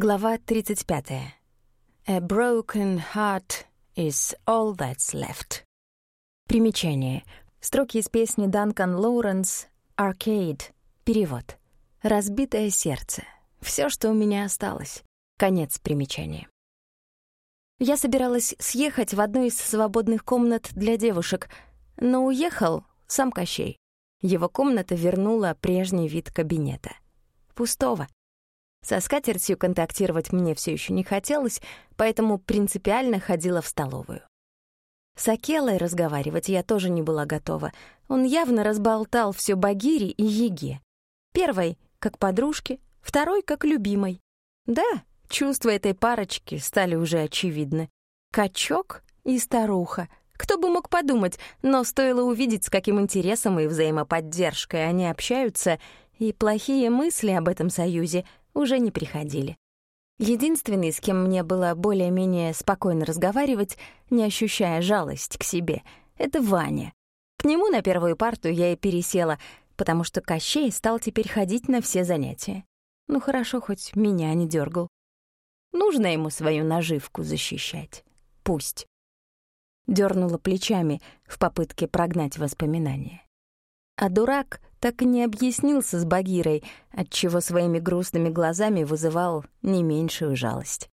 Глава 35. A broken heart is all that's left. Примечание. Строки из песни Данкан Лоуренс «Arcade». Перевод. «Разбитое сердце. Все, что у меня осталось». Конец примечания. Я собиралась съехать в одну из свободных комнат для девушек, но уехал сам Кощей. Его комната вернула прежний вид кабинета. Пустого. Со скатертью контактировать мне все еще не хотелось, поэтому принципиально ходила в столовую. С Акелой разговаривать я тоже не была готова. Он явно разболтал все Багире и Еге. Первой — как подружке, второй — как любимой. Да, чувства этой парочки стали уже очевидны. Качок и старуха. Кто бы мог подумать, но стоило увидеть, с каким интересом и взаимоподдержкой они общаются, и плохие мысли об этом союзе уже не приходили. Единственный, с кем мне было более-менее спокойно разговаривать, не ощущая жалость к себе, — это Ваня. К нему на первую парту я и пересела, потому что Кощей стал теперь ходить на все занятия. Ну хорошо, хоть меня не дергал. Нужно ему свою наживку защищать. Пусть. Дёрнула плечами в попытке прогнать воспоминания. А дурак так и не объяснился с Багирой, отчего своими грустными глазами вызывал не меньшую жалость.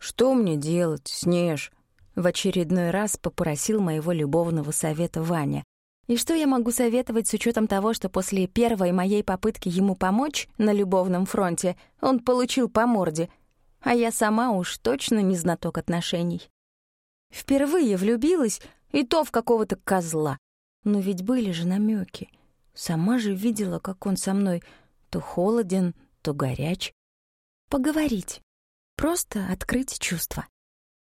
«Что мне делать, Снеж?» В очередной раз попросил моего любовного совета Ваня. И что я могу советовать с учетом того, что после первой моей попытки ему помочь на любовном фронте он получил по морде, а я сама уж точно не знаток отношений. Впервые влюбилась, и то в какого-то козла. Но ведь были же намеки. Сама же видела, как он со мной то холоден, то горяч. Поговорить. Просто открыть чувства.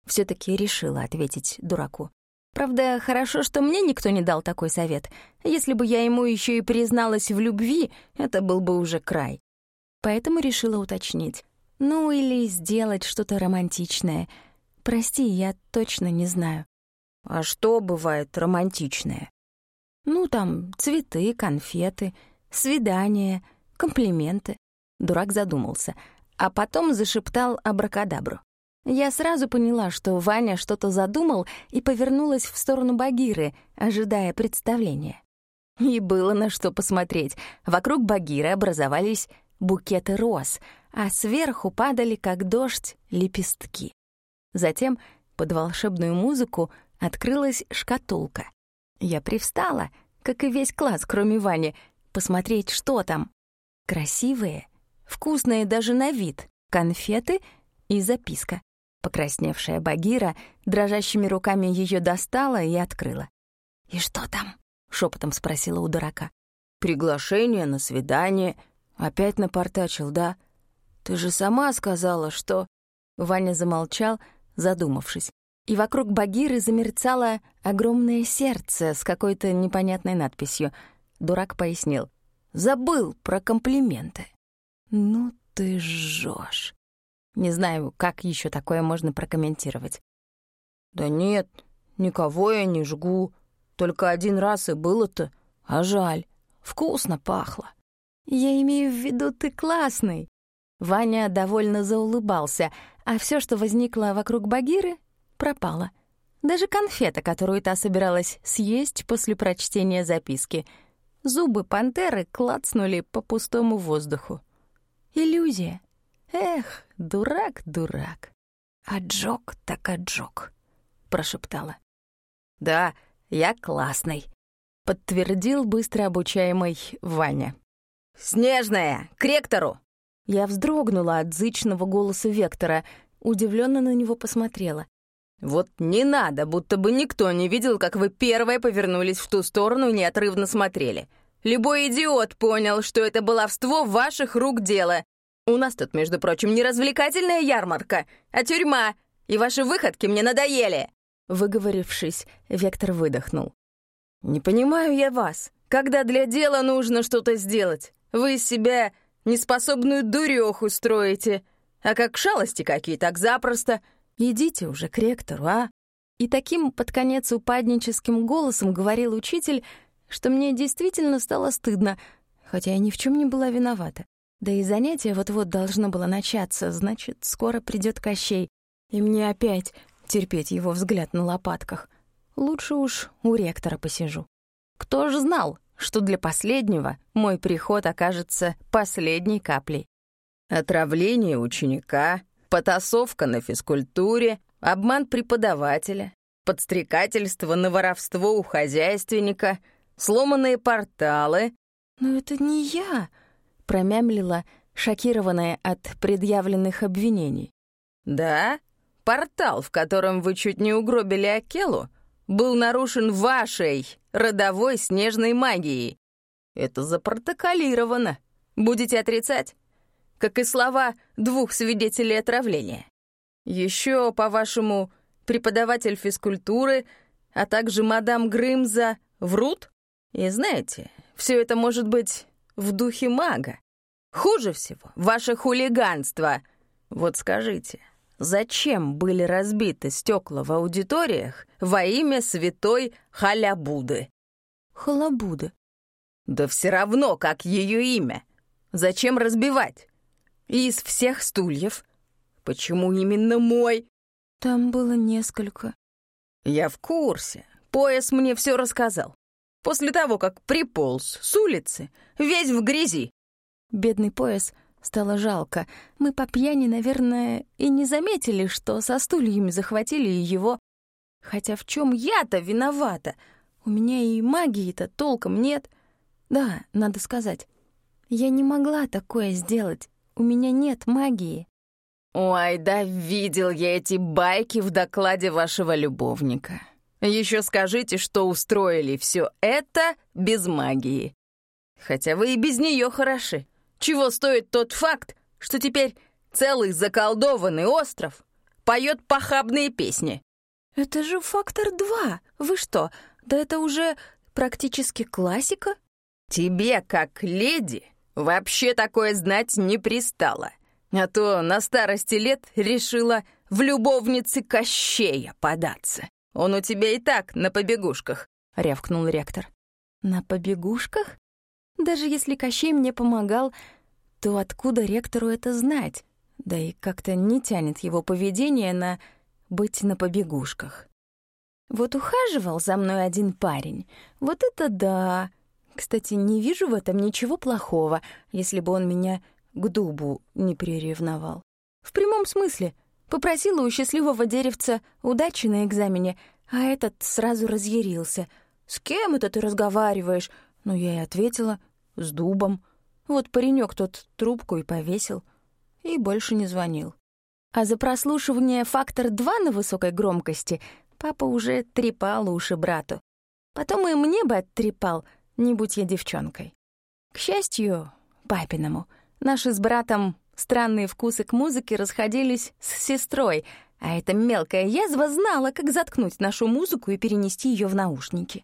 все таки решила ответить дураку. Правда, хорошо, что мне никто не дал такой совет. Если бы я ему еще и призналась в любви, это был бы уже край. Поэтому решила уточнить. Ну, или сделать что-то романтичное. Прости, я точно не знаю. А что бывает романтичное? Ну, там цветы, конфеты, свидания, комплименты. Дурак задумался, а потом зашептал абракадабру. Я сразу поняла, что Ваня что-то задумал и повернулась в сторону Багиры, ожидая представления. И было на что посмотреть. Вокруг Багиры образовались букеты роз, а сверху падали, как дождь, лепестки. Затем под волшебную музыку открылась шкатулка. Я привстала, как и весь класс, кроме Вани, посмотреть, что там. Красивые, вкусные даже на вид, конфеты и записка. Покрасневшая Багира дрожащими руками ее достала и открыла. «И что там?» — шепотом спросила у дурака. «Приглашение на свидание. Опять напортачил, да? Ты же сама сказала, что...» Ваня замолчал, задумавшись и вокруг Багиры замерцало огромное сердце с какой-то непонятной надписью. Дурак пояснил. «Забыл про комплименты». «Ну ты жжёшь». Не знаю, как еще такое можно прокомментировать. «Да нет, никого я не жгу. Только один раз и было-то. А жаль, вкусно пахло». «Я имею в виду, ты классный». Ваня довольно заулыбался, а все, что возникло вокруг Багиры, пропала. Даже конфета, которую та собиралась съесть после прочтения записки. Зубы пантеры клацнули по пустому воздуху. Иллюзия. Эх, дурак, дурак. «Аджок так аджок», — прошептала. «Да, я классный», — подтвердил быстро обучаемый Ваня. «Снежная, к ректору!» Я вздрогнула от зычного голоса Вектора, удивленно на него посмотрела. «Вот не надо, будто бы никто не видел, как вы первые повернулись в ту сторону и неотрывно смотрели. Любой идиот понял, что это баловство ваших рук дело. У нас тут, между прочим, не развлекательная ярмарка, а тюрьма, и ваши выходки мне надоели!» Выговорившись, Вектор выдохнул. «Не понимаю я вас. Когда для дела нужно что-то сделать, вы из себя неспособную дуреху строите, а как шалости какие, так запросто — Идите уже к ректору, а?» И таким под конец упадническим голосом говорил учитель, что мне действительно стало стыдно, хотя я ни в чем не была виновата. Да и занятие вот-вот должно было начаться, значит, скоро придет Кощей. И мне опять терпеть его взгляд на лопатках. Лучше уж у ректора посижу. Кто же знал, что для последнего мой приход окажется последней каплей? Отравление ученика, потасовка на физкультуре, обман преподавателя, подстрекательство на воровство у хозяйственника, сломанные порталы. «Но это не я», — промямлила, шокированная от предъявленных обвинений. «Да? Портал, в котором вы чуть не угробили Акелу, был нарушен вашей родовой снежной магией. Это запротоколировано. Будете отрицать? Как и слова двух свидетелей отравления. Еще, по-вашему, преподаватель физкультуры, а также мадам Грымза врут? И знаете, все это может быть в духе мага. Хуже всего — ваше хулиганство. Вот скажите, зачем были разбиты стекла в аудиториях во имя святой Халябуды? Халабуда. Да все равно, как ее имя. Зачем разбивать? И из всех стульев. Почему именно мой? Там было несколько. Я в курсе. Пояс мне все рассказал. После того, как приполз с улицы, весь в грязи. Бедный пояс стало жалко. Мы по пьяни, наверное, и не заметили, что со стульями захватили его. Хотя в чем я-то виновата? У меня и магии-то толком нет. Да, надо сказать. Я не могла такое сделать. У меня нет магии. Ой, да видел я эти байки в докладе вашего любовника. Еще скажите, что устроили все это без магии. Хотя вы и без нее хороши. Чего стоит тот факт, что теперь целый заколдованный остров поет похабные песни? Это же фактор два. Вы что, да это уже практически классика? Тебе, как леди, вообще такое знать не пристало. А то на старости лет решила в любовнице Кощея податься. Он у тебя и так на побегушках», — рявкнул ректор. «На побегушках? Даже если Кощей мне помогал, то откуда ректору это знать? Да и как-то не тянет его поведение на быть на побегушках. Вот ухаживал за мной один парень. Вот это да! Кстати, не вижу в этом ничего плохого, если бы он меня к дубу не приревновал. В прямом смысле. Попросила у счастливого деревца удачи на экзамене, а этот сразу разъярился. «С кем это ты разговариваешь?» Ну, я и ответила, «С дубом». Вот паренек тот трубку и повесил. И больше не звонил. А за прослушивание «Фактор 2» на высокой громкости папа уже трепал уши брату. Потом и мне бы оттрепал, не будь я девчонкой. К счастью, папиному, наши с братом странные вкусы к музыке расходились с сестрой, а эта мелкая язва знала, как заткнуть нашу музыку и перенести ее в наушники.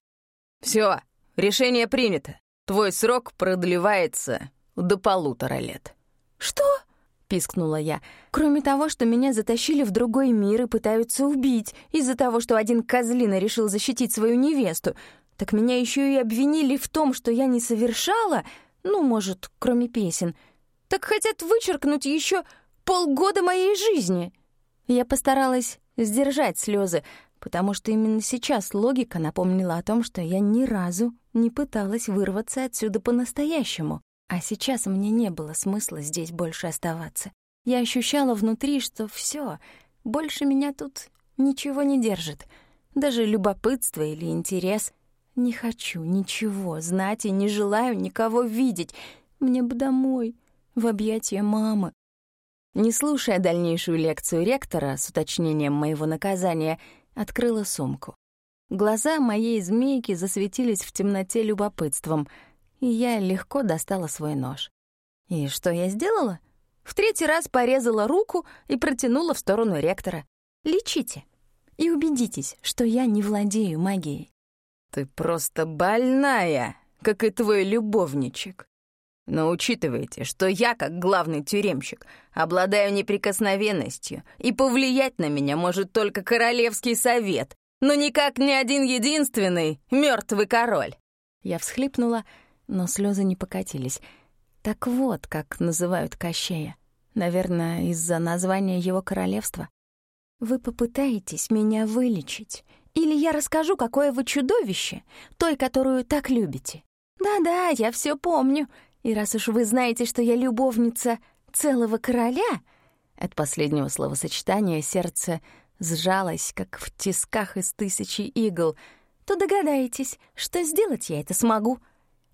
Все, решение принято. Твой срок продлевается до полутора лет». «Что?» — пискнула я. «Кроме того, что меня затащили в другой мир и пытаются убить из-за того, что один козлина решил защитить свою невесту, так меня еще и обвинили в том, что я не совершала, ну, может, кроме песен, так хотят вычеркнуть еще полгода моей жизни». Я постаралась сдержать слезы, потому что именно сейчас логика напомнила о том, что я ни разу не пыталась вырваться отсюда по-настоящему, а сейчас мне не было смысла здесь больше оставаться. Я ощущала внутри, что все, больше меня тут ничего не держит, даже любопытство или интерес. Не хочу ничего знать и не желаю никого видеть. Мне бы домой, в объятия мамы. Не слушая дальнейшую лекцию ректора с уточнением моего наказания, открыла сумку. Глаза моей змейки засветились в темноте любопытством, и я легко достала свой нож. И что я сделала? В третий раз порезала руку и протянула в сторону ректора. «Лечите и убедитесь, что я не владею магией». «Ты просто больная, как и твой любовничек. Но учитывайте, что я, как главный тюремщик, обладаю неприкосновенностью, и повлиять на меня может только Королевский совет, но никак не один единственный мертвый король». Я всхлипнула, но слезы не покатились. Так вот, как называют Кощея. Наверное, из-за названия его королевства. Вы попытаетесь меня вылечить, или я расскажу, какое вы чудовище, той, которую так любите. Да-да, я все помню. И раз уж вы знаете, что я любовница целого короля... От последнего словосочетания сердце сжалось, как в тисках из тысячи игл, то догадаетесь, что сделать я это смогу,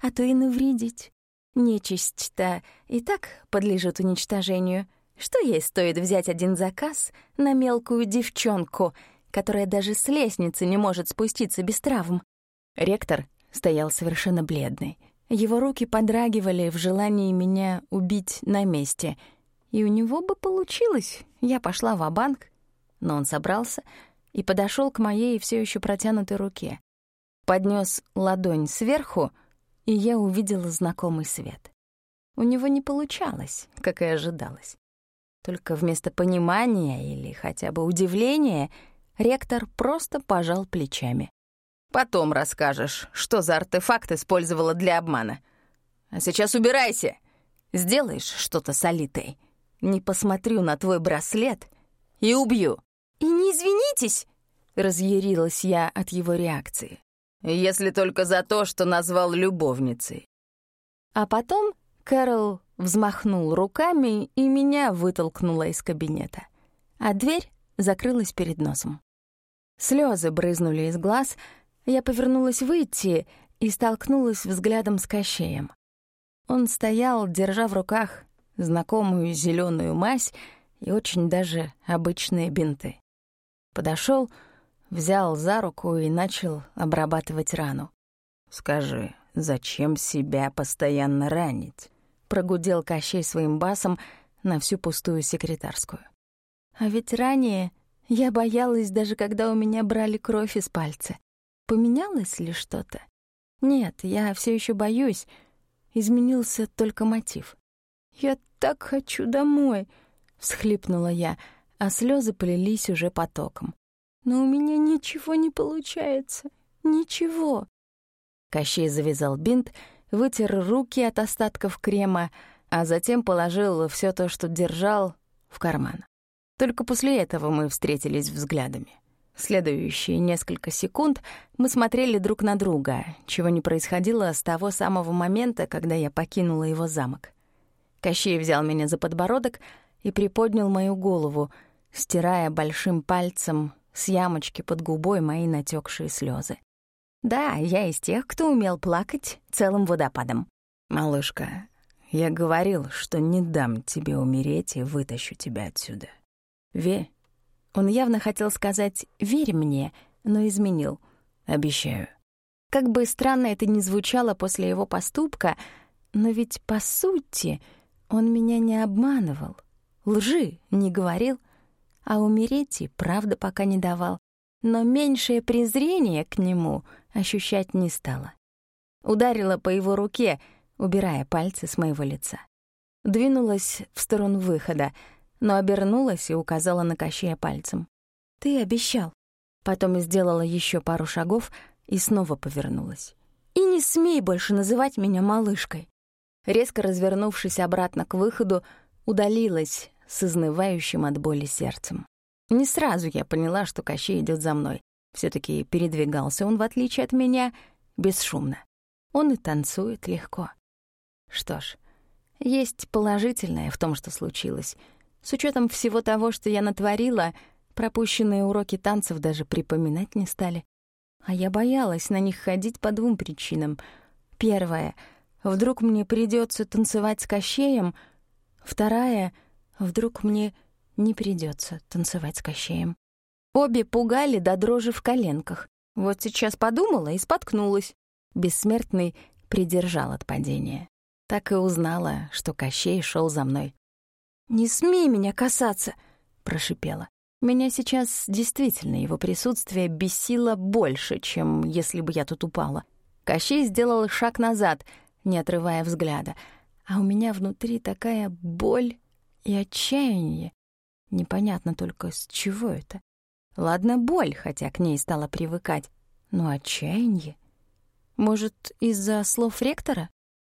а то и навредить. Нечисть-то и так подлежит уничтожению. Что ей стоит взять один заказ на мелкую девчонку, которая даже с лестницы не может спуститься без травм? Ректор стоял совершенно бледный. Его руки подрагивали в желании меня убить на месте. И у него бы получилось. Я пошла в банк но он собрался и подошел к моей все еще протянутой руке. Поднес ладонь сверху, и я увидела знакомый свет. У него не получалось, как и ожидалось. Только вместо понимания или хотя бы удивления ректор просто пожал плечами. «Потом расскажешь, что за артефакт использовала для обмана. А сейчас убирайся. Сделаешь что-то с Алитой. Не посмотрю на твой браслет и убью». «И не извинитесь?» — разъярилась я от его реакции. «Если только за то, что назвал любовницей». А потом Кэрол взмахнул руками и меня вытолкнула из кабинета. А дверь закрылась перед носом. Слезы брызнули из глаз, я повернулась выйти и столкнулась взглядом с Кощеем. Он стоял, держа в руках знакомую зеленую мазь и очень даже обычные бинты. Подошел, взял за руку и начал обрабатывать рану. «Скажи, зачем себя постоянно ранить?» Прогудел Кощей своим басом на всю пустую секретарскую. А ведь ранее я боялась даже когда у меня брали кровь из пальца. Поменялось ли что-то? Нет, я все еще боюсь. Изменился только мотив. «Я так хочу домой!» — всхлипнула я — а слезы полились уже потоком. «Но у меня ничего не получается. Ничего». Кощей завязал бинт, вытер руки от остатков крема, а затем положил все то, что держал, в карман. Только после этого мы встретились взглядами. Следующие несколько секунд мы смотрели друг на друга, чего не происходило с того самого момента, когда я покинула его замок. Кощей взял меня за подбородок и приподнял мою голову — стирая большим пальцем с ямочки под губой мои натекшие слезы. Да, я из тех, кто умел плакать целым водопадом. «Малышка, я говорил, что не дам тебе умереть и вытащу тебя отсюда. Ве...» Он явно хотел сказать «верь мне», но изменил. «Обещаю». Как бы странно это ни звучало после его поступка, но ведь, по сути, он меня не обманывал, лжи не говорил, а умереть и правда пока не давал, но меньшее презрение к нему ощущать не стала. Ударила по его руке, убирая пальцы с моего лица. Двинулась в сторону выхода, но обернулась и указала на Кощея пальцем. «Ты обещал». Потом сделала еще пару шагов и снова повернулась. «И не смей больше называть меня малышкой». Резко развернувшись обратно к выходу, удалилась, с изнывающим от боли сердцем. Не сразу я поняла, что Кощей идет за мной. все таки передвигался он, в отличие от меня, бесшумно. Он и танцует легко. Что ж, есть положительное в том, что случилось. С учетом всего того, что я натворила, пропущенные уроки танцев даже припоминать не стали. А я боялась на них ходить по двум причинам. Первая — вдруг мне придется танцевать с Кощеем. Вторая — Вдруг мне не придется танцевать с Кощеем. Обе пугали до дрожи в коленках. Вот сейчас подумала и споткнулась. Бессмертный придержал от падения. Так и узнала, что Кощей шел за мной. «Не смей меня касаться!» — прошипела. Меня сейчас действительно его присутствие бесило больше, чем если бы я тут упала. Кощей сделал шаг назад, не отрывая взгляда, а у меня внутри такая боль и отчаяние. Непонятно только, с чего это. Ладно, боль, хотя к ней стала привыкать, но отчаяние. Может, из-за слов ректора?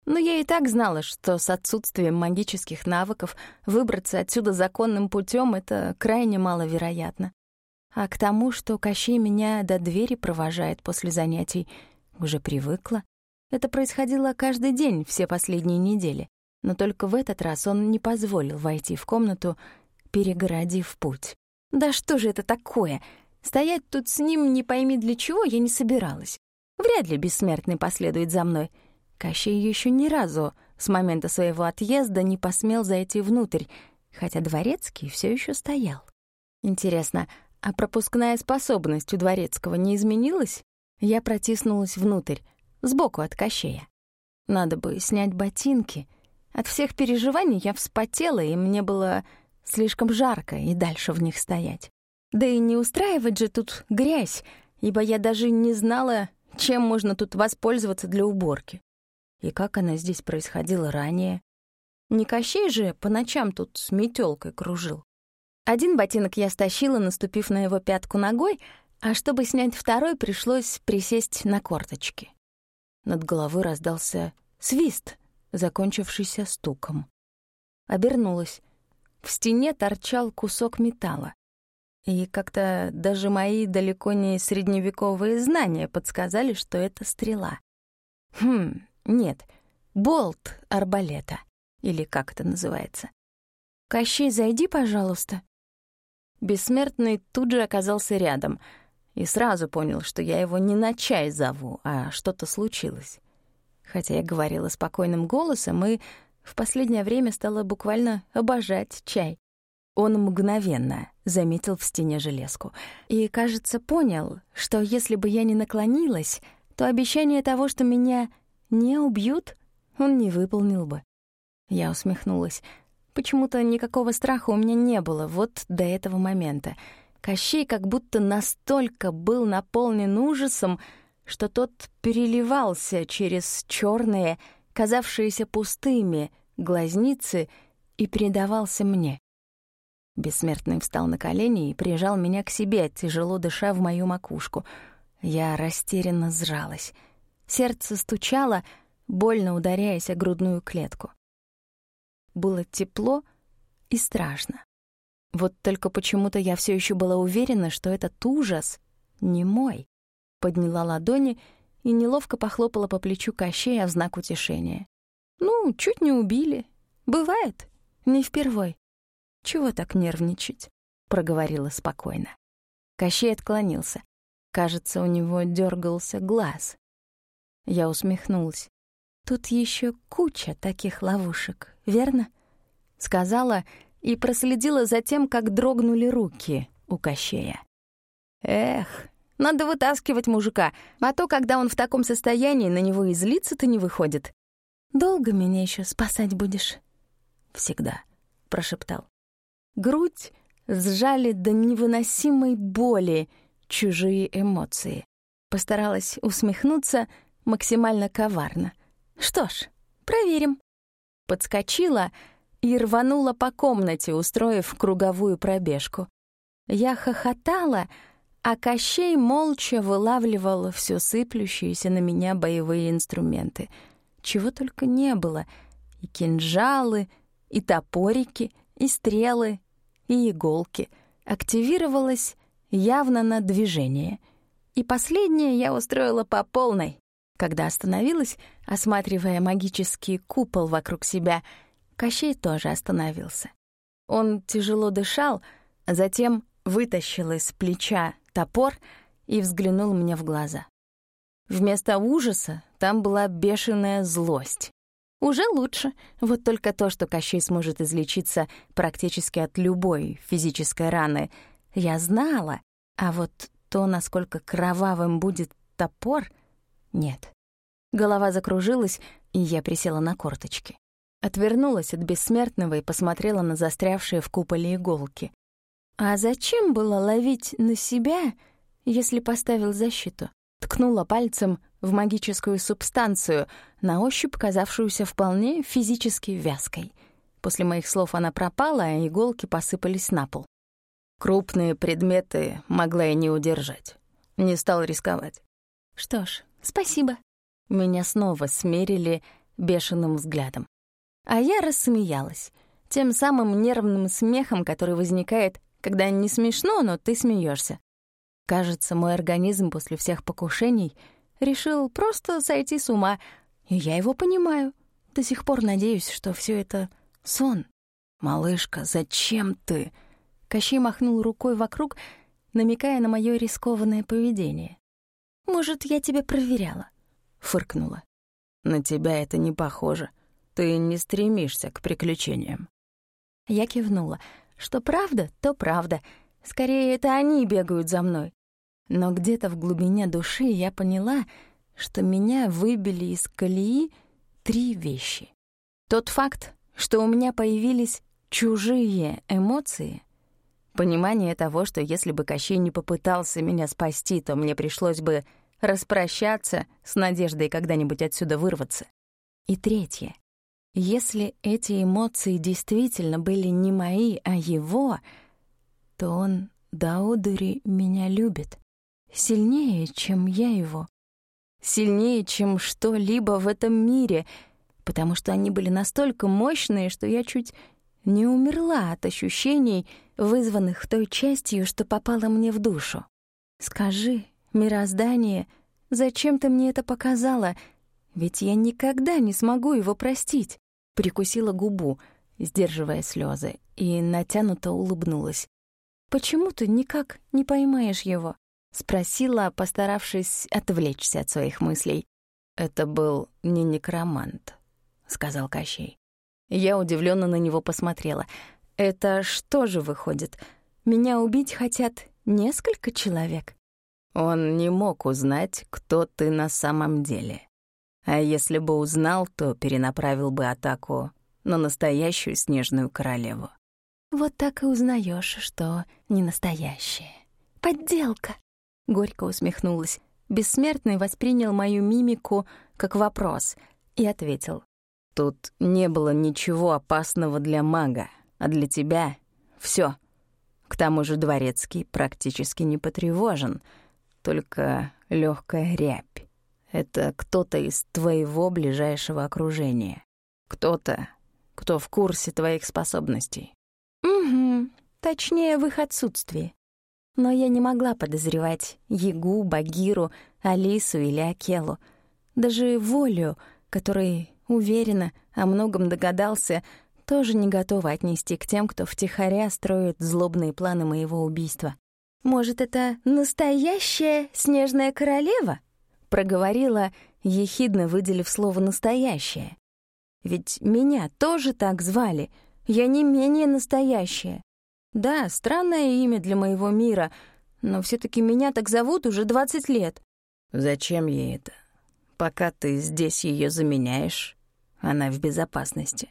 Но я и так знала, что с отсутствием магических навыков выбраться отсюда законным путем это крайне маловероятно. А к тому, что Кощей меня до двери провожает после занятий, уже привыкла. Это происходило каждый день все последние недели. Но только в этот раз он не позволил войти в комнату, перегородив путь. Да что же это такое? Стоять тут с ним не пойми для чего я не собиралась. Вряд ли бессмертный последует за мной. Кощей еще ни разу с момента своего отъезда не посмел зайти внутрь, хотя дворецкий все еще стоял. Интересно, а пропускная способность у дворецкого не изменилась? Я протиснулась внутрь, сбоку от Кощея. Надо бы снять ботинки. От всех переживаний я вспотела, и мне было слишком жарко и дальше в них стоять. Да и не устраивать же тут грязь, ибо я даже не знала, чем можно тут воспользоваться для уборки. И как она здесь происходила ранее. Не Кощей же по ночам тут с метелкой кружил. Один ботинок я стащила, наступив на его пятку ногой, а чтобы снять второй, пришлось присесть на корточки. Над головой раздался свист, закончившийся стуком. Обернулась. В стене торчал кусок металла. И как-то даже мои далеко не средневековые знания подсказали, что это стрела. Хм, нет, болт арбалета, или как это называется. «Кощей, зайди, пожалуйста». Бессмертный тут же оказался рядом и сразу понял, что я его не на чай зову, а что-то случилось. Хотя я говорила спокойным голосом и в последнее время стала буквально обожать чай. Он мгновенно заметил в стене железку и, кажется, понял, что если бы я не наклонилась, то обещание того, что меня не убьют, он не выполнил бы. Я усмехнулась. Почему-то никакого страха у меня не было вот до этого момента. Кощей как будто настолько был наполнен ужасом, что тот переливался через черные, казавшиеся пустыми, глазницы и передавался мне. Бессмертный встал на колени и прижал меня к себе, тяжело дыша в мою макушку. Я растерянно сжалась. Сердце стучало, больно ударяясь о грудную клетку. Было тепло и страшно. Вот только почему-то я все еще была уверена, что этот ужас не мой. Подняла ладони и неловко похлопала по плечу Кощея в знак утешения. «Ну, чуть не убили. Бывает. Не впервой. «Чего так нервничать?» — проговорила спокойно. Кощей отклонился. Кажется, у него дергался глаз. Я усмехнулась. «Тут еще куча таких ловушек, верно?» Сказала и проследила за тем, как дрогнули руки у Кощея. «Эх, надо вытаскивать мужика, а то, когда он в таком состоянии, на него и злиться-то не выходит. Долго меня еще спасать будешь?» «Всегда», — прошептал. Грудь сжали до невыносимой боли чужие эмоции. Постаралась усмехнуться максимально коварно. Что ж, проверим. Подскочила и рванула по комнате, устроив круговую пробежку. Я хохотала, а Кощей молча вылавливал все сыплющиеся на меня боевые инструменты. Чего только не было. И кинжалы, и топорики, и стрелы, и иголки. Активировалась явно на движение. И последнее я устроила по полной. Когда остановилась, осматривая магический купол вокруг себя, Кощей тоже остановился. Он тяжело дышал, затем вытащил из плеча топор и взглянул мне в глаза. Вместо ужаса там была бешеная злость. Уже лучше. Вот только то, что Кощей сможет излечиться практически от любой физической раны, я знала. А вот то, насколько кровавым будет топор, нет. Голова закружилась, и я присела на корточки. Отвернулась от бессмертного и посмотрела на застрявшие в куполе иголки. А зачем было ловить на себя, если поставил защиту? Ткнула пальцем в магическую субстанцию, на ощупь казавшуюся вполне физически вязкой. После моих слов она пропала, а иголки посыпались на пол. Крупные предметы могла я не удержать. Не стал рисковать. Что ж, спасибо. Меня снова смерили бешеным взглядом. А я рассмеялась, тем самым нервным смехом, который возникает, когда не смешно, но ты смеешься. Кажется, мой организм после всех покушений решил просто сойти с ума, и я его понимаю. До сих пор надеюсь, что все это сон. «Малышка, зачем ты?» Кощей махнул рукой вокруг, намекая на мое рискованное поведение. «Может, я тебя проверяла?» — фыркнула. «На тебя это не похоже. Ты не стремишься к приключениям». Я кивнула. Что правда, то правда. Скорее, это они бегают за мной. Но где-то в глубине души я поняла, что меня выбили из колеи три вещи. Тот факт, что у меня появились чужие эмоции, понимание того, что если бы Кощей не попытался меня спасти, то мне пришлось бы распрощаться с надеждой когда-нибудь отсюда вырваться. И третье. Если эти эмоции действительно были не мои, а его, то он до одури меня любит. Сильнее, чем я его. Сильнее, чем что-либо в этом мире, потому что они были настолько мощные, что я чуть не умерла от ощущений, вызванных той частью, что попала мне в душу. Скажи, мироздание, зачем ты мне это показала? Ведь я никогда не смогу его простить. Прикусила губу, сдерживая слезы, и натянуто улыбнулась. Почему ты никак не поймаешь его? Спросила, постаравшись отвлечься от своих мыслей. Это был не некромант, сказал Кощей. Я удивленно на него посмотрела. «Это что же выходит? Меня убить хотят несколько человек?» Он не мог узнать, кто ты на самом деле. А если бы узнал, то перенаправил бы атаку на настоящую снежную королеву. «Вот так и узнаешь, что не настоящая. Подделка!» Горько усмехнулась. Бессмертный воспринял мою мимику как вопрос и ответил. Тут не было ничего опасного для мага, а для тебя — всё. К тому же дворецкий практически не потревожен, только лёгкая рябь. Это кто-то из твоего ближайшего окружения. Кто-то, кто в курсе твоих способностей. Угу, точнее, в их отсутствии. Но я не могла подозревать Ягу, Багиру, Алису или Акелу. Даже Волю, который уверенно, о многом догадался, тоже не готова отнести к тем, кто втихаря строит злобные планы моего убийства. «Может, это настоящая снежная королева?» — проговорила, ехидно выделив слово «настоящая». «Ведь меня тоже так звали, я не менее настоящая. Да, странное имя для моего мира, но все таки меня так зовут уже 20 лет». «Зачем ей это? Пока ты здесь ее заменяешь, она в безопасности.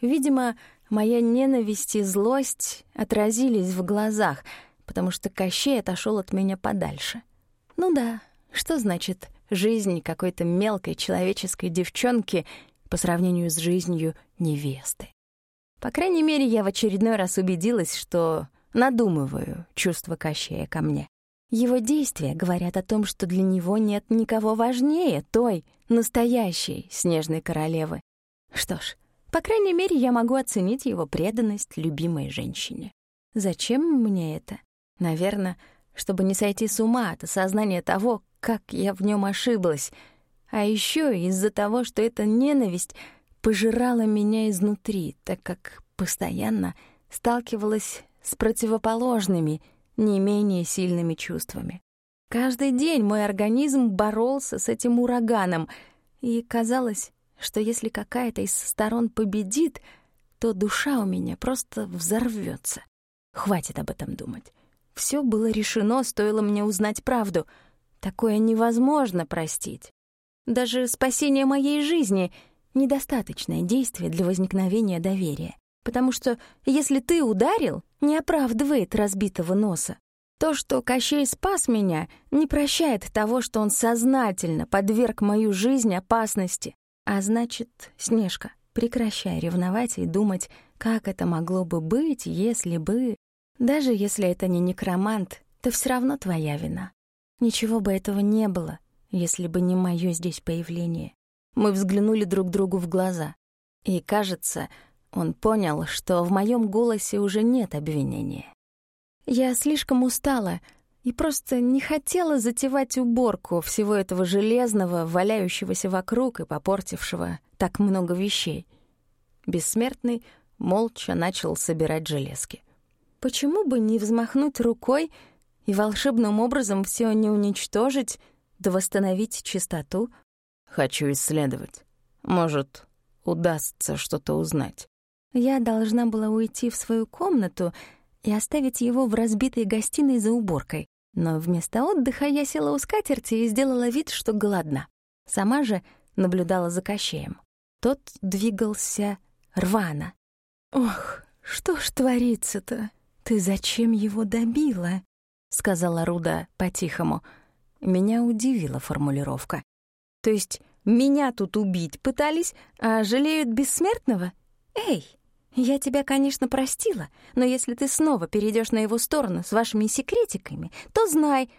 Видимо, моя ненависть и злость отразились в глазах, потому что Кощей отошел от меня подальше. Ну да, что значит жизнь какой-то мелкой человеческой девчонки по сравнению с жизнью невесты? По крайней мере, я в очередной раз убедилась, что надумываю чувства Кощея ко мне. Его действия говорят о том, что для него нет никого важнее той, настоящей снежной королевы. Что ж, по крайней мере, я могу оценить его преданность любимой женщине. Зачем мне это? Наверное, чтобы не сойти с ума от осознания того, как я в нем ошиблась, а еще из-за того, что эта ненависть пожирала меня изнутри, так как постоянно сталкивалась с противоположными — не менее сильными чувствами. Каждый день мой организм боролся с этим ураганом, и казалось, что если какая-то из сторон победит, то душа у меня просто взорвется. Хватит об этом думать. Все было решено, стоило мне узнать правду. Такое невозможно простить. Даже спасение моей жизни — недостаточное действие для возникновения доверия. Потому что если ты ударил, не оправдывает разбитого носа. То, что Кощей спас меня, не прощает того, что он сознательно подверг мою жизнь опасности. А значит, Снежка, прекращай ревновать и думать, как это могло бы быть, если бы... Даже если это не некромант, то все равно твоя вина. Ничего бы этого не было, если бы не мое здесь появление. Мы взглянули друг другу в глаза. И, кажется, он понял, что в моем голосе уже нет обвинения. Я слишком устала и просто не хотела затевать уборку всего этого железного, валяющегося вокруг и попортившего так много вещей. Бессмертный молча начал собирать железки. Почему бы не взмахнуть рукой и волшебным образом все не уничтожить, да восстановить чистоту? Хочу исследовать. Может, удастся что-то узнать. Я должна была уйти в свою комнату и оставить его в разбитой гостиной за уборкой. Но вместо отдыха я села у скатерти и сделала вид, что голодна. Сама же наблюдала за Кощеем. Тот двигался рвано. «Ох, что ж творится-то? Ты зачем его добила?» — сказала Руда по-тихому. Меня удивила формулировка. «То есть меня тут убить пытались, а жалеют бессмертного? Эй, я тебя, конечно, простила, но если ты снова перейдешь на его сторону с вашими секретиками, то знай...»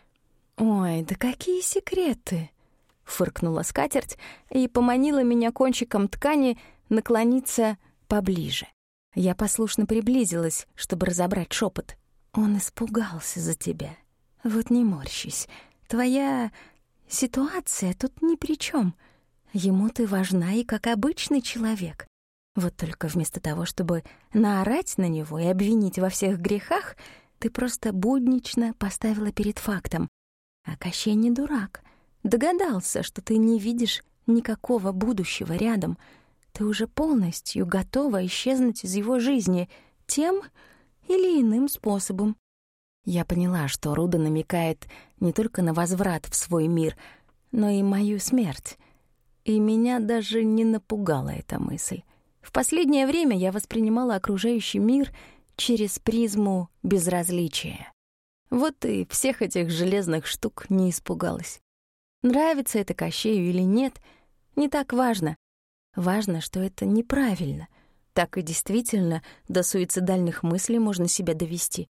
«Ой, да какие секреты!» — фыркнула скатерть и поманила меня кончиком ткани наклониться поближе. Я послушно приблизилась, чтобы разобрать шепот. «Он испугался за тебя. Вот не морщись. Твоя ситуация тут ни при чем. Ему ты важна и как обычный человек. Вот только вместо того, чтобы наорать на него и обвинить во всех грехах, ты просто буднично поставила перед фактом. А Кощей не дурак. Догадался, что ты не видишь никакого будущего рядом — ты уже полностью готова исчезнуть из его жизни тем или иным способом. Я поняла, что Руда намекает не только на возврат в свой мир, но и мою смерть. И меня даже не напугала эта мысль. В последнее время я воспринимала окружающий мир через призму безразличия. Вот и всех этих железных штук не испугалась. Нравится это Кощею или нет, не так важно. Важно, что это неправильно. Так и действительно до суицидальных мыслей можно себя довести.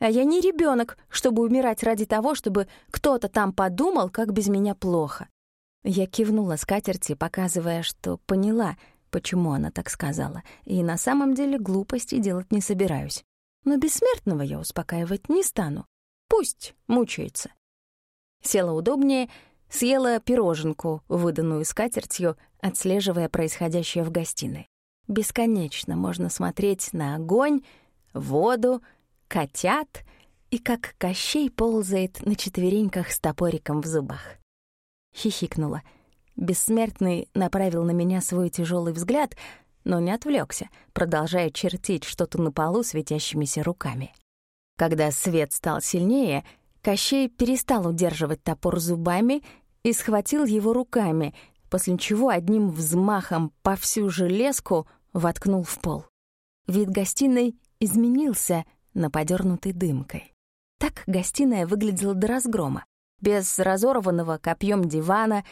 А я не ребенок, чтобы умирать ради того, чтобы кто-то там подумал, как без меня плохо. Я кивнула скатерти, показывая, что поняла, почему она так сказала, и на самом деле глупости делать не собираюсь. Но бессмертного я успокаивать не стану. Пусть мучается. Села удобнее, съела пироженку, выданную скатертью, отслеживая происходящее в гостиной. Бесконечно можно смотреть на огонь, воду, котят и как Кощей ползает на четвереньках с топориком в зубах. Хихикнула. Бессмертный направил на меня свой тяжелый взгляд, но не отвлекся, продолжая чертить что-то на полу светящимися руками. Когда свет стал сильнее, Кощей перестал удерживать топор зубами и схватил его руками, после чего одним взмахом по всю железку воткнул в пол. Вид гостиной изменился на подернутой дымкой. Так гостиная выглядела до разгрома. Без разорванного копьем дивана,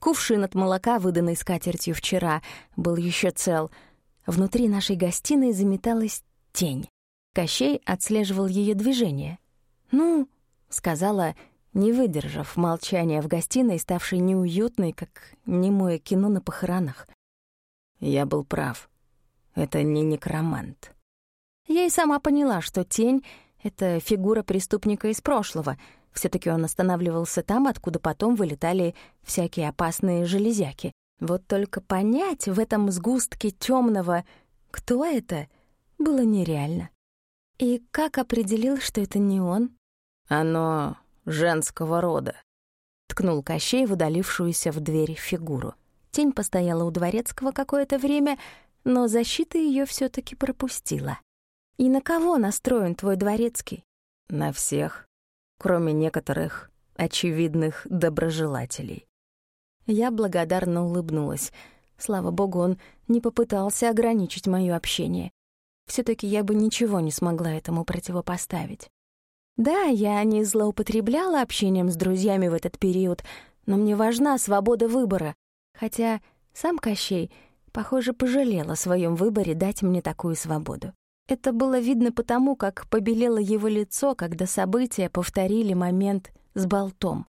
кувшин от молока, выданный скатертью вчера, был еще цел. Внутри нашей гостиной заметалась тень. Кощей отслеживал ее движение. «Ну», — сказала, не выдержав молчания в гостиной, ставшей неуютной, как немое кино на похоронах. Я был прав. Это не некромант. Я и сама поняла, что тень — это фигура преступника из прошлого. все таки он останавливался там, откуда потом вылетали всякие опасные железяки. Вот только понять в этом сгустке темного, кто это, было нереально. И как определил, что это не он? Оно женского рода», — ткнул Кощей в удалившуюся в дверь фигуру. Тень постояла у дворецкого какое-то время, но защита ее все таки пропустила. «И на кого настроен твой дворецкий?» «На всех, кроме некоторых очевидных доброжелателей». Я благодарно улыбнулась. Слава богу, он не попытался ограничить моё общение. все таки я бы ничего не смогла этому противопоставить. Да, я не злоупотребляла общением с друзьями в этот период, но мне важна свобода выбора. Хотя сам Кощей, похоже, пожалел о своем выборе дать мне такую свободу. Это было видно потому, как побелело его лицо, когда события повторили момент с болтом.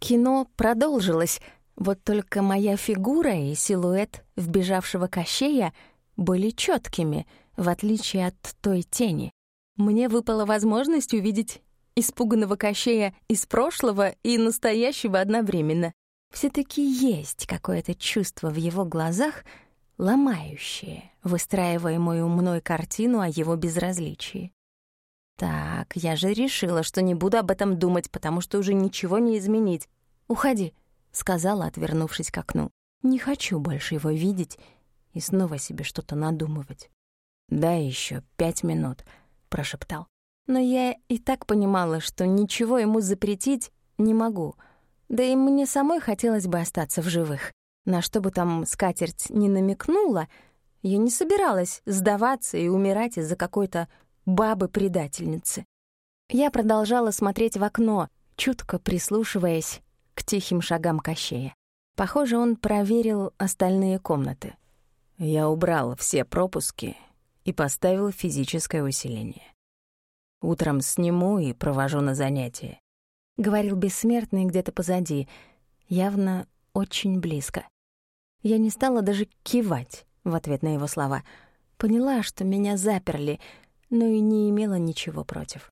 Кино продолжилось, Вот только моя фигура и силуэт вбежавшего Кощея были четкими, в отличие от той тени. Мне выпала возможность увидеть испуганного Кощея из прошлого и настоящего одновременно. все таки есть какое-то чувство в его глазах, ломающее выстраиваемую мной картину о его безразличии. Так, я же решила, что не буду об этом думать, потому что уже ничего не изменить. «Уходи», — сказала, отвернувшись к окну. «Не хочу больше его видеть и снова себе что-то надумывать». «Дай еще пять минут», — прошептал. Но я и так понимала, что ничего ему запретить не могу. Да и мне самой хотелось бы остаться в живых. На что бы там скатерть не намекнула, я не собиралась сдаваться и умирать из-за какой-то бабы-предательницы. Я продолжала смотреть в окно, чутко прислушиваясь к тихим шагам Кощея. Похоже, он проверил остальные комнаты. Я убрал все пропуски и поставил физическое усиление. Утром сниму и провожу на занятия. Говорил бессмертный где-то позади, явно очень близко. Я не стала даже кивать в ответ на его слова. Поняла, что меня заперли, но и не имела ничего против.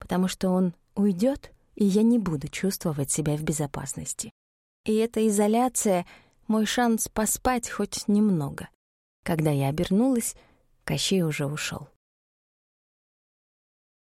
Потому что он уйдет, и я не буду чувствовать себя в безопасности. И эта изоляция — мой шанс поспать хоть немного. Когда я обернулась, Кощей уже ушел.